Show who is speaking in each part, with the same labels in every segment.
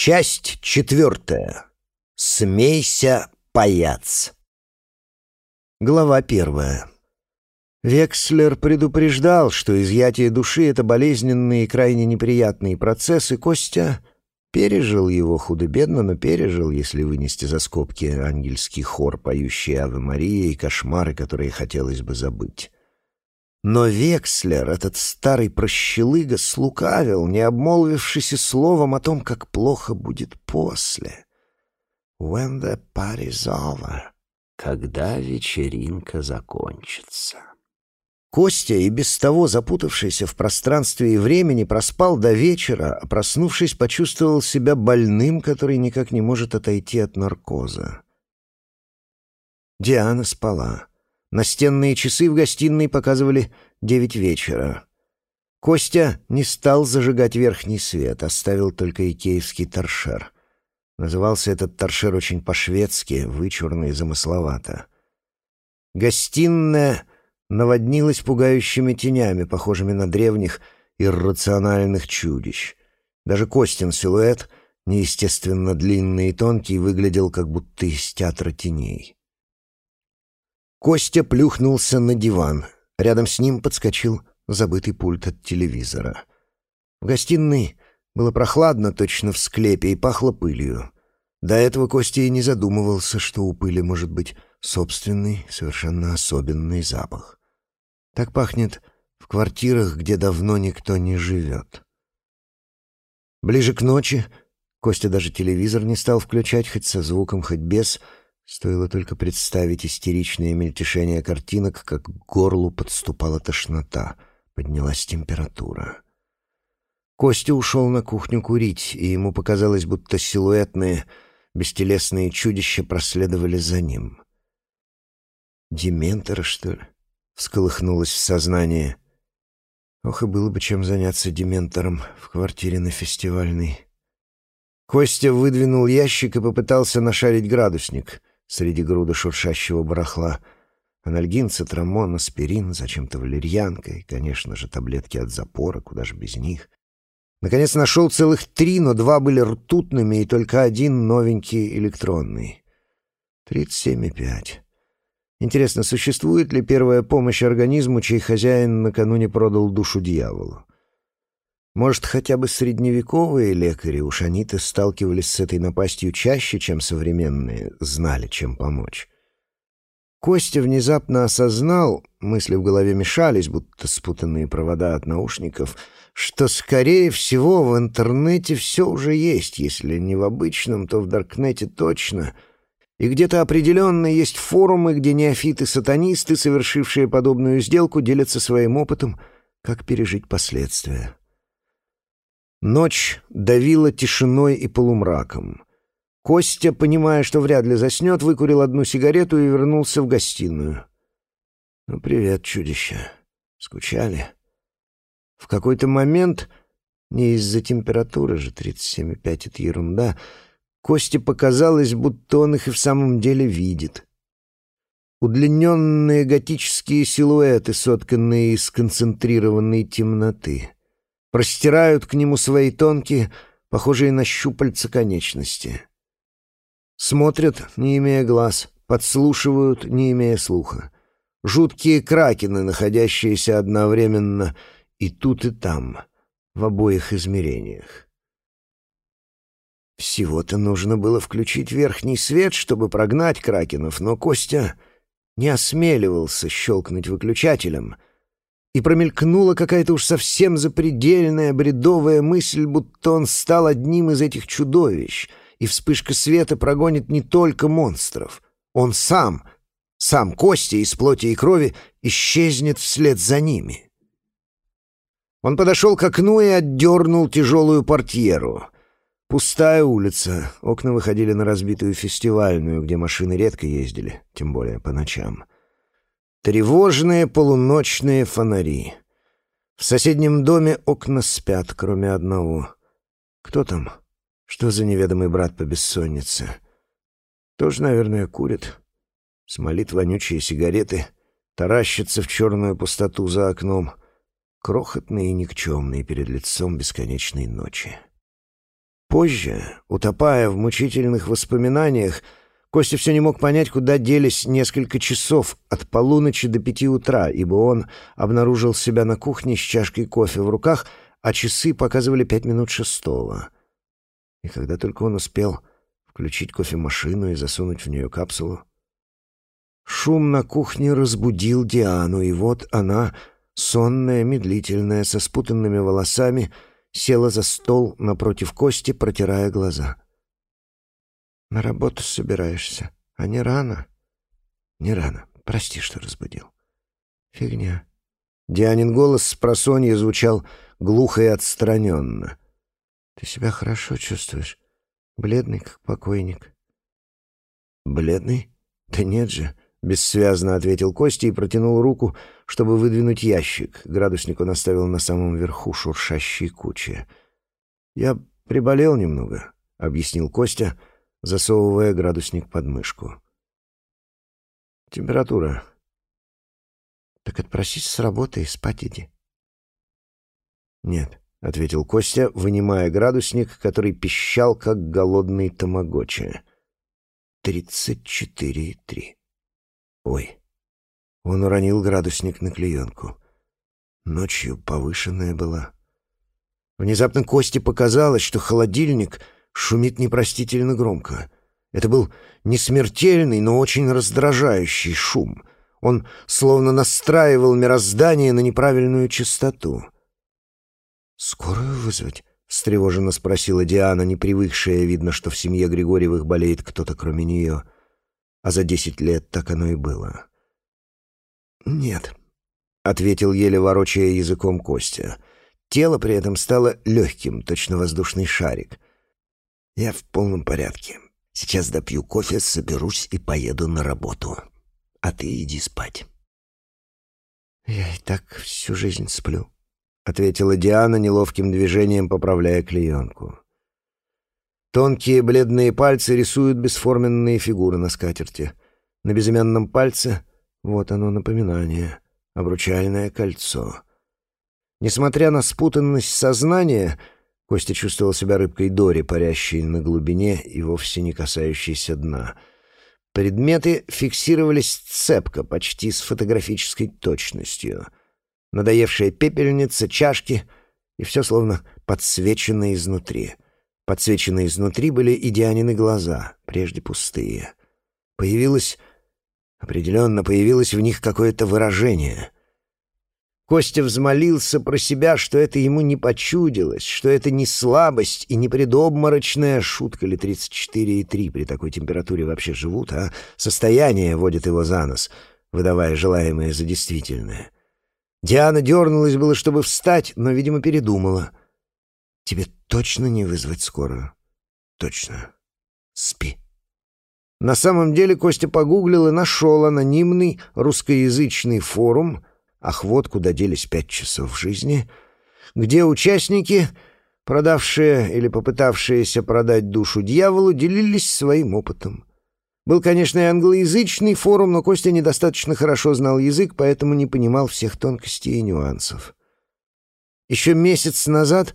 Speaker 1: Часть четвертая. Смейся, паяц. Глава первая. Векслер предупреждал, что изъятие души — это болезненный и крайне неприятный процесс, и Костя пережил его худо-бедно, но пережил, если вынести за скобки ангельский хор, поющий Аве Мария и кошмары, которые хотелось бы забыть. Но Векслер, этот старый прощелыга, слукавил, не обмолвившись и словом о том, как плохо будет после. «When the party's over», когда вечеринка закончится. Костя, и без того запутавшийся в пространстве и времени, проспал до вечера, а проснувшись, почувствовал себя больным, который никак не может отойти от наркоза. Диана спала. Настенные часы в гостиной показывали девять вечера. Костя не стал зажигать верхний свет, оставил только икеевский торшер. Назывался этот торшер очень по-шведски, вычурно и замысловато. Гостиная наводнилась пугающими тенями, похожими на древних иррациональных чудищ. Даже Костин силуэт, неестественно длинный и тонкий, выглядел как будто из театра теней. Костя плюхнулся на диван. Рядом с ним подскочил забытый пульт от телевизора. В гостиной было прохладно, точно в склепе, и пахло пылью. До этого Костя и не задумывался, что у пыли может быть собственный, совершенно особенный запах. Так пахнет в квартирах, где давно никто не живет. Ближе к ночи Костя даже телевизор не стал включать, хоть со звуком, хоть без — Стоило только представить истеричное мельтешение картинок, как к горлу подступала тошнота, поднялась температура. Костя ушел на кухню курить, и ему показалось, будто силуэтные, бестелесные чудища проследовали за ним. «Дементора, что ли?» — всколыхнулось в сознание. Ох, и было бы чем заняться дементором в квартире на фестивальной. Костя выдвинул ящик и попытался нашарить градусник — среди груда шуршащего барахла. Анальгин, цитрамон, аспирин, зачем-то валерьянка и, конечно же, таблетки от запора, куда же без них. Наконец нашел целых три, но два были ртутными и только один новенький электронный. Тридцать семь и пять. Интересно, существует ли первая помощь организму, чей хозяин накануне продал душу дьяволу? Может, хотя бы средневековые лекари, уж они-то сталкивались с этой напастью чаще, чем современные, знали, чем помочь. Костя внезапно осознал, мысли в голове мешались, будто спутанные провода от наушников, что, скорее всего, в интернете все уже есть, если не в обычном, то в Даркнете точно, и где-то определенно есть форумы, где неофиты-сатанисты, совершившие подобную сделку, делятся своим опытом, как пережить последствия. Ночь давила тишиной и полумраком. Костя, понимая, что вряд ли заснет, выкурил одну сигарету и вернулся в гостиную. «Ну, привет, чудище. Скучали?» В какой-то момент, не из-за температуры же, 37,5 — это ерунда, Косте показалось, будто он их и в самом деле видит. Удлиненные готические силуэты, сотканные из концентрированной темноты — простирают к нему свои тонкие, похожие на щупальца конечности. Смотрят, не имея глаз, подслушивают, не имея слуха. Жуткие кракены, находящиеся одновременно и тут, и там, в обоих измерениях. Всего-то нужно было включить верхний свет, чтобы прогнать кракенов, но Костя не осмеливался щелкнуть выключателем — и промелькнула какая-то уж совсем запредельная бредовая мысль, будто он стал одним из этих чудовищ, и вспышка света прогонит не только монстров. Он сам, сам Костя из плоти и крови, исчезнет вслед за ними. Он подошел к окну и отдернул тяжелую портьеру. Пустая улица, окна выходили на разбитую фестивальную, где машины редко ездили, тем более по ночам. Тревожные полуночные фонари. В соседнем доме окна спят, кроме одного. Кто там? Что за неведомый брат по бессоннице? Тоже, наверное, курит. Смолит вонючие сигареты, таращится в черную пустоту за окном, крохотный и никчемный перед лицом бесконечной ночи. Позже, утопая в мучительных воспоминаниях, Костя все не мог понять, куда делись несколько часов от полуночи до пяти утра, ибо он обнаружил себя на кухне с чашкой кофе в руках, а часы показывали пять минут шестого. И когда только он успел включить кофемашину и засунуть в нее капсулу, шум на кухне разбудил Диану, и вот она, сонная, медлительная, со спутанными волосами, села за стол напротив Кости, протирая глаза — на работу собираешься, а не рано. Не рано. Прости, что разбудил. Фигня. Дианин голос с просонья звучал глухо и отстраненно. Ты себя хорошо чувствуешь? Бледный, как покойник. Бледный? Да нет же. Бессвязно ответил Костя и протянул руку, чтобы выдвинуть ящик. Градусник он оставил на самом верху шуршащей кучи. «Я приболел немного», — объяснил Костя, — засовывая градусник под мышку. «Температура». «Так отпросись с работы и спать иди». «Нет», — ответил Костя, вынимая градусник, который пищал, как голодный тамагочи. «Тридцать четыре и три». «Ой». Он уронил градусник на клеенку. Ночью повышенная была. Внезапно Косте показалось, что холодильник — шумит непростительно громко. Это был не смертельный, но очень раздражающий шум. Он словно настраивал мироздание на неправильную частоту. «Скорую вызвать?» — встревоженно спросила Диана, не привыкшая, видно, что в семье Григорьевых болеет кто-то кроме нее. А за десять лет так оно и было. «Нет», — ответил еле ворочая языком Костя. Тело при этом стало легким, точно воздушный шарик — я в полном порядке. Сейчас допью кофе, соберусь и поеду на работу. А ты иди спать. Я и так всю жизнь сплю, ответила Диана неловким движением, поправляя клеенку. Тонкие бледные пальцы рисуют бесформенные фигуры на скатерти. На безымянном пальце вот оно напоминание обручальное кольцо. Несмотря на спутанность сознания, Костя чувствовал себя рыбкой Дори, парящей на глубине и вовсе не касающейся дна. Предметы фиксировались цепко, почти с фотографической точностью. Надоевшая пепельница, чашки и все словно подсвечено изнутри. Подсвечены изнутри были и Дианины глаза, прежде пустые. Появилось... Определенно появилось в них какое-то выражение — Костя взмолился про себя, что это ему не почудилось, что это не слабость и не предобморочная шутка ли 34,3 при такой температуре вообще живут, а состояние водит его за нос, выдавая желаемое за действительное. Диана дернулась было, чтобы встать, но, видимо, передумала. «Тебе точно не вызвать скорую?» «Точно. Спи». На самом деле Костя погуглил и нашел анонимный русскоязычный форум — ах вот куда делись пять часов жизни, где участники, продавшие или попытавшиеся продать душу дьяволу, делились своим опытом. Был, конечно, и англоязычный форум, но Костя недостаточно хорошо знал язык, поэтому не понимал всех тонкостей и нюансов. Еще месяц назад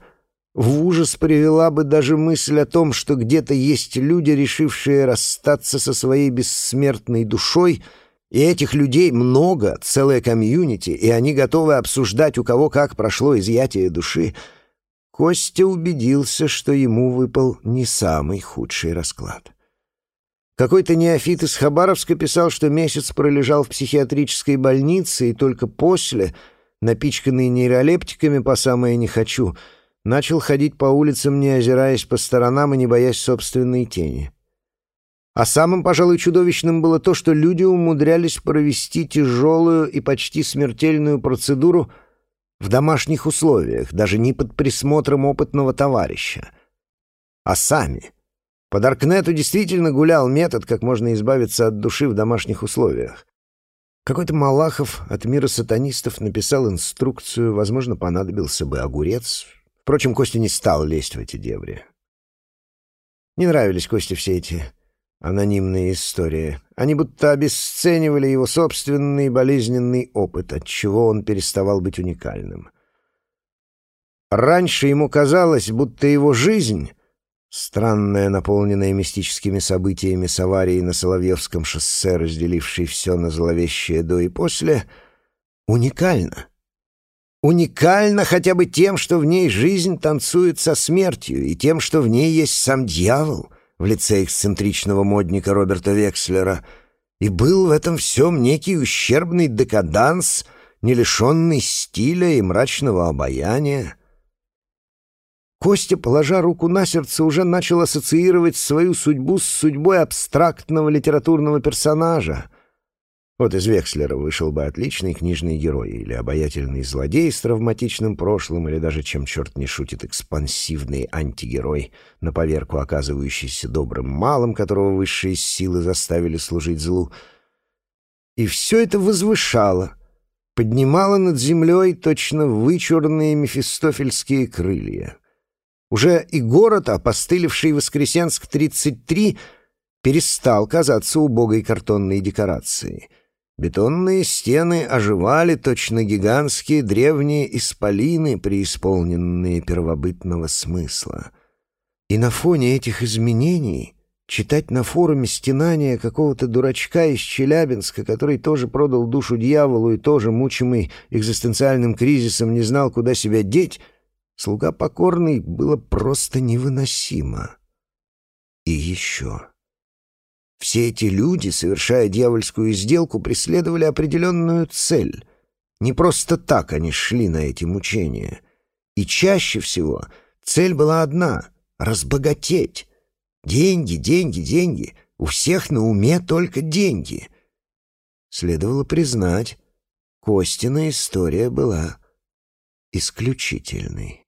Speaker 1: в ужас привела бы даже мысль о том, что где-то есть люди, решившие расстаться со своей бессмертной душой — и этих людей много, целая комьюнити, и они готовы обсуждать, у кого как прошло изъятие души. Костя убедился, что ему выпал не самый худший расклад. Какой-то неофит из Хабаровска писал, что месяц пролежал в психиатрической больнице, и только после, напичканный нейролептиками по самое «не хочу», начал ходить по улицам, не озираясь по сторонам и не боясь собственной тени. А самым, пожалуй, чудовищным было то, что люди умудрялись провести тяжелую и почти смертельную процедуру в домашних условиях, даже не под присмотром опытного товарища, а сами. По Даркнету действительно гулял метод, как можно избавиться от души в домашних условиях. Какой-то Малахов от мира сатанистов написал инструкцию, возможно, понадобился бы огурец. Впрочем, Костя не стал лезть в эти дебри. Не нравились Косте все эти анонимные истории. Они будто обесценивали его собственный болезненный опыт, от чего он переставал быть уникальным. Раньше ему казалось, будто его жизнь Странная, наполненная мистическими событиями с аварией на Соловьевском шоссе, разделившей все на зловещее до и после, уникальна. Уникальна хотя бы тем, что в ней жизнь танцует со смертью, и тем, что в ней есть сам дьявол в лице эксцентричного модника Роберта Векслера, и был в этом всем некий ущербный декаданс, не лишенный стиля и мрачного обаяния. Костя, положа руку на сердце, уже начал ассоциировать свою судьбу с судьбой абстрактного литературного персонажа. Вот из Векслера вышел бы отличный книжный герой или обаятельный злодей с травматичным прошлым, или даже, чем черт не шутит, экспансивный антигерой, на поверку оказывающийся добрым малым, которого высшие силы заставили служить злу. И все это возвышало, поднимало над землей точно вычурные мефистофельские крылья. Уже и город, опостылевший Воскресенск-33, перестал казаться убогой картонной декорацией. Бетонные стены оживали точно гигантские древние исполины, преисполненные первобытного смысла. И на фоне этих изменений читать на форуме стенания какого-то дурачка из Челябинска, который тоже продал душу дьяволу и тоже, мучимый экзистенциальным кризисом, не знал, куда себя деть — Слуга покорный было просто невыносимо. И еще. Все эти люди, совершая дьявольскую сделку, преследовали определенную цель. Не просто так они шли на эти мучения. И чаще всего цель была одна — разбогатеть. Деньги, деньги, деньги. У всех на уме только деньги. Следовало признать, Костина история была исключительной.